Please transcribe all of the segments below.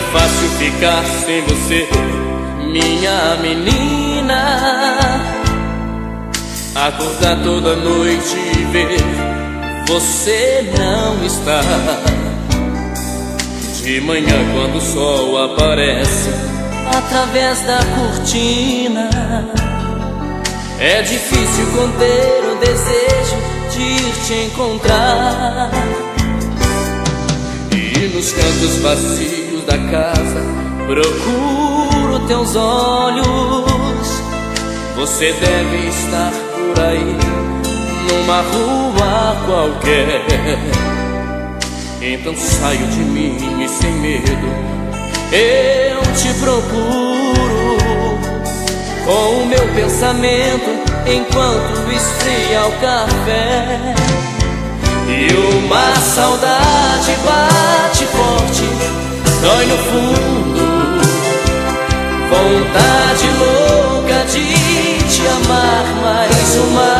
difícil ficar sem você, minha menina. Acordar toda noite e ver você não está. De manhã, quando o sol aparece através da cortina, é difícil conter o desejo de ir te encontrar. E nos cantos vazios da casa procuro teus olhos. Você deve estar por aí, numa rua qualquer. Então saio de mim e sem medo eu te procuro com o meu pensamento enquanto esfria o café. E uma saudade bate forte, dói no fundo. Vontade louca de te amar mais uma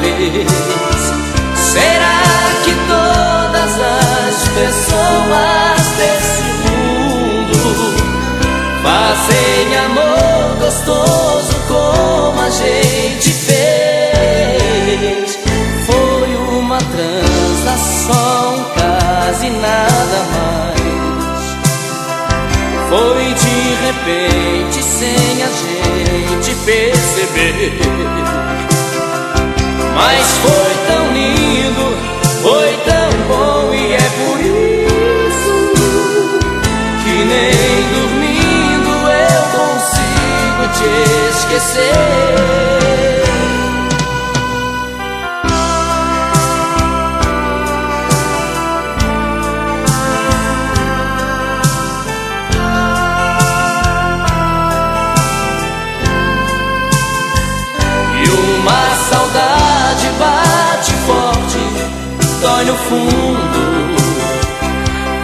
vez. Será que todas as pessoas desse mundo fazem amor gostoso como a gente fez? Foi uma transação, quase nada Foi de repente, sem a gente perceber. Mas foi tão lindo, foi tão bom e é por isso que nem dormindo eu consigo te esquecer. No fundo.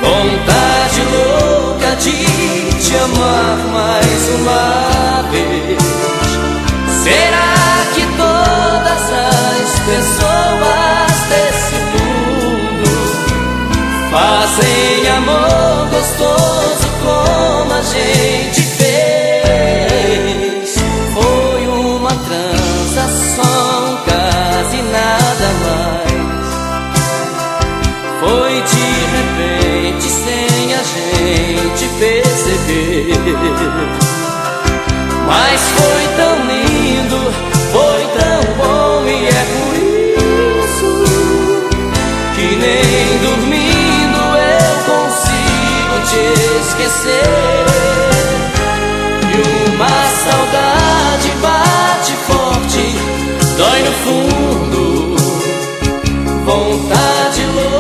Vontade louca de te amar mais uma vez. Será que todas as pessoas desse mundo fazem amor gostoso como a gente Mas foi tão lindo, foi tão bom e é por isso que nem dormindo eu consigo te esquecer. E uma saudade bate forte, dói no fundo, vontade louca.